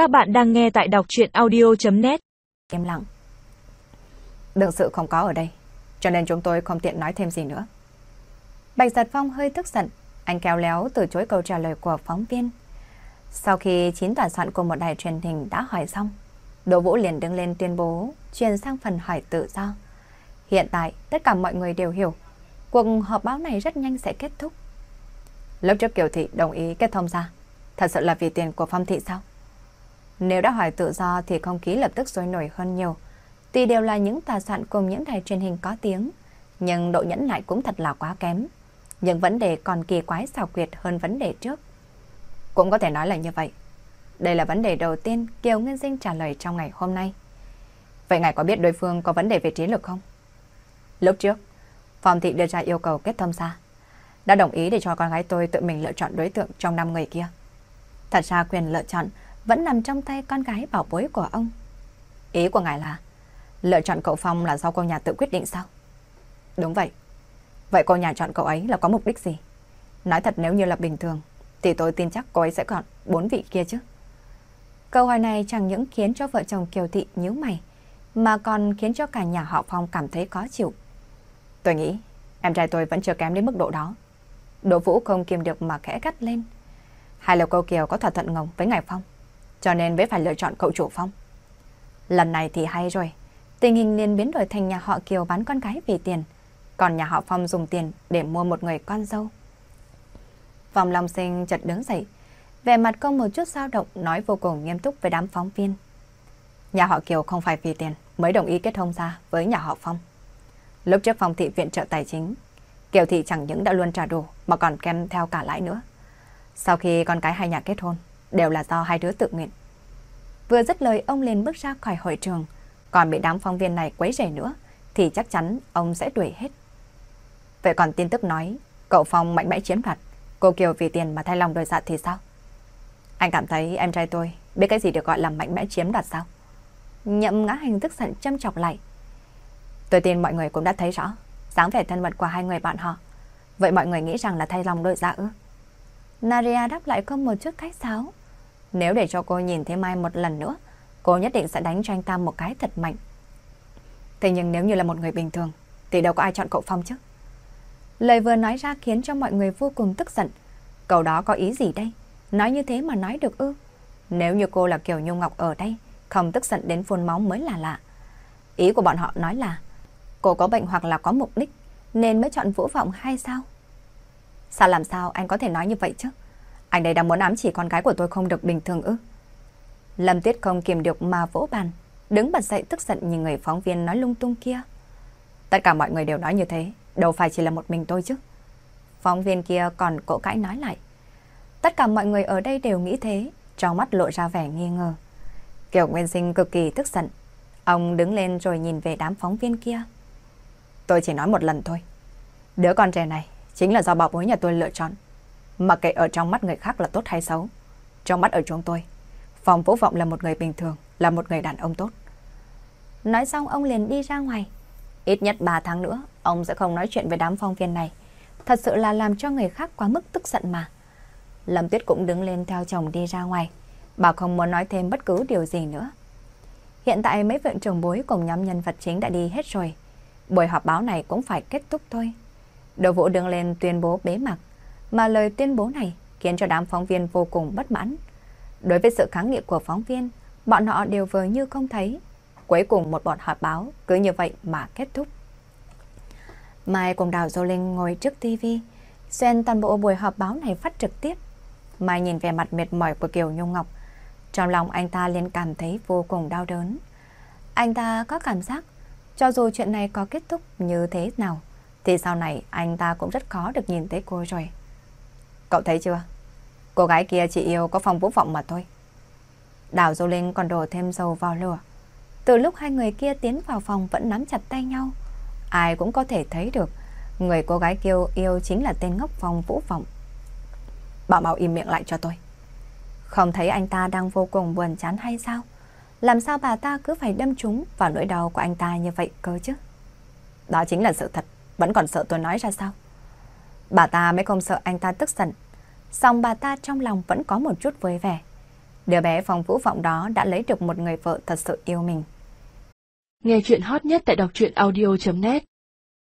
Các bạn đang nghe tại đọc chuyện audio.net Im lặng. Đương sự không có ở đây, cho nên chúng tôi không tiện nói thêm gì nữa. Bạch Giật Phong hơi tức giận, anh kéo léo từ chối câu trả lời của phóng viên. Sau khi chín tòa soạn của một đài truyền hình đã hỏi xong, Đỗ Vũ liền đứng lên tuyên bố chuyển sang phần hỏi tự do. Hiện tại, tất cả mọi người đều hiểu, cuộc họp báo này rất nhanh sẽ kết thúc. Lớp trước Kiều Thị đồng ý kết thông ra, thật sự là vì tiền của Phong Thị sao? Nếu đã hỏi tự do thì không khí lập tức sôi nổi hơn nhiều. Tuy đều là những tà soạn cùng những đài truyền hình có tiếng, nhưng độ nhẫn nại cũng thật là quá kém. Những vấn đề còn kỳ quái xào quyệt hơn vấn đề trước. Cũng có thể nói là như vậy. Đây là vấn đề đầu tiên Kiều Nguyên Sinh trả lời trong ngày hôm nay. Vậy ngài có biết đối phương có vấn đề về trí lực không? Lúc trước, Phòng thị đưa ra yêu cầu kết thâm xa. Đã đồng ý để cho con gái tôi tự mình lựa chọn đối tượng trong năm người kia. Thật ra quyền lựa chọn vẫn nằm trong tay con gái bảo bối của ông. Ý của ngài là, lựa chọn cậu Phong là do cô nhà tự quyết định sao? Đúng vậy. Vậy cô nhà chọn cậu ấy là có mục đích gì? Nói thật nếu như là bình thường, thì tôi tin chắc cô ấy sẽ còn bốn vị kia chứ. Câu hỏi này chẳng những khiến cho vợ chồng Kiều Thị nhíu mày, mà còn khiến cho cả nhà họ Phong cảm thấy khó chịu. Tôi nghĩ, em trai tôi vẫn chưa kém đến mức độ đó. Đỗ Vũ không kiềm được mà khẽ gắt lên. Hai lời Câu Kiều có thỏa thuận ngầm với Ngài Phong cho nên mới phải lựa chọn cậu chủ Phong. Lần này thì hay rồi, tình hình liền biến đổi thành nhà họ Kiều bán con gái vì tiền, còn nhà họ Phong dùng tiền để mua một người con dâu. Phong Long Sinh chợt đứng dậy, vẻ mặt có một chút dao động nói vô cùng nghiêm túc với đám phóng viên. Nhà họ Kiều không phải vì tiền mới đồng ý kết hôn ra với nhà họ Phong. Lúc trước Phong thị viện trợ tài chính, Kiều thị chẳng những đã luôn trả đủ mà còn kèm theo cả lãi nữa. Sau khi con cái hai nhà kết hôn, đều là do hai đứa tự nguyện. Vừa dứt lời ông liền bước ra khỏi hội trường, còn bị đám phóng viên này quấy rầy nữa thì chắc chắn ông sẽ đuổi hết. Vậy còn tin tức nói cậu Phong mạnh mẽ chiếm đoạt, cô Kiều vì tiền mà thay lòng đổi dạ thì sao? Anh cảm thấy em trai tôi biết cái gì được gọi là mạnh mẽ chiếm đoạt sao? Nhậm ngã hành tức giận châm chọc lại. Tôi tin mọi người cũng đã thấy rõ dáng vẻ thân mật của hai người bạn họ. Vậy mọi người nghĩ rằng là thay lòng đổi dạ ư? Naria đáp lại không một chút khách sáo. Nếu để cho cô nhìn thấy Mai một lần nữa, cô nhất định sẽ đánh cho anh ta một cái thật mạnh. Thế nhưng nếu như là một người bình thường, thì đâu có ai chọn cậu Phong chứ. Lời vừa nói ra khiến cho mọi người vô cùng tức giận. Cậu đó có ý gì đây? Nói như thế mà nói được ư? Nếu như cô là Kiều Nhung Ngọc ở đây, không tức giận đến phun máu mới là lạ. Ý của bọn họ nói là cô có bệnh hoặc là có mục đích nên mới chọn Vũ Vọng hay sao? Sao làm sao anh có thể nói như vậy chứ? Anh đây đang muốn ám chỉ con gái của tôi không được bình thường ư? Lâm Tuyết không kiềm được mà vỗ bàn, đứng bật dậy tức giận nhìn người phóng viên nói lung tung kia. Tất cả mọi người đều nói như thế, đâu phải chỉ là một mình tôi chứ. Phóng viên kia còn cỗ cãi nói lại. Tất cả mọi người ở đây đều nghĩ thế, trong mắt lộ ra vẻ nghi ngờ. Kiều Nguyên Sinh cực kỳ tức giận. Ông đứng lên rồi nhìn về đám phóng viên kia. Tôi chỉ nói một lần thôi. Đứa con trẻ này chính là do bảo bối nhà tôi lựa chọn. Mặc kệ ở trong mắt người khác là tốt hay xấu. Trong mắt ở chúng tôi, Phòng Vũ Vọng là một người bình thường, là một người đàn ông tốt. Nói xong ông liền đi ra ngoài. Ít nhất 3 tháng nữa, ông sẽ không nói chuyện với đám phong viên này. Thật sự là làm cho người khác quá mức tức giận mà. Lâm Tuyết cũng đứng lên theo chồng đi ra ngoài. Bà không muốn nói thêm bất cứ điều gì nữa. Hiện tại mấy vợ chồng bối cùng nhóm nhân vật chính đã đi hết rồi. Buổi họp báo này cũng phải kết thúc thôi. Đỗ Vũ đứng lên tuyên bố bế mạc, mà lời tuyên bố này khiến cho đám phóng viên vô cùng bất mãn. Đối với sự kháng nghị của phóng viên, bọn họ đều vờ như không thấy. Cuối cùng một bọn họp báo cứ như vậy mà kết thúc. Mai cùng Đào Dô Linh ngồi trước TV, xem toàn bộ buổi họp báo này phát trực tiếp. Mai nhìn vẻ mặt mệt mỏi của Kiều Nhung Ngọc, trong lòng anh ta liền cảm thấy vô cùng đau đớn. Anh ta có cảm giác, cho dù chuyện này có kết thúc như thế nào, thì sau này anh ta cũng rất khó được nhìn thấy cô rồi. Cậu thấy chưa? Cô gái kia chỉ yêu có phòng vũ vọng mà thôi. Đào Dô Linh còn đổ thêm dầu vào lửa. Từ lúc hai người kia tiến vào phòng vẫn nắm chặt tay nhau. Ai cũng có thể thấy được người cô gái kêu yêu chính là tên ngốc phòng vũ vọng. Bảo bảo im miệng lại cho tôi. Không thấy anh ta đang vô cùng buồn chán hay sao? Làm sao bà ta cứ phải đâm trúng vào nỗi đau của anh ta như vậy cơ chứ? Đó chính là sự thật. Vẫn còn sợ tôi nói ra sao? Bà ta mới không sợ anh ta tức giận. Xong bà ta trong lòng vẫn có một chút vui vẻ. Đứa bé phong vũ vọng đó đã lấy được một người vợ thật sự yêu mình. Nghe chuyện hot nhất tại đọc truyện audio.net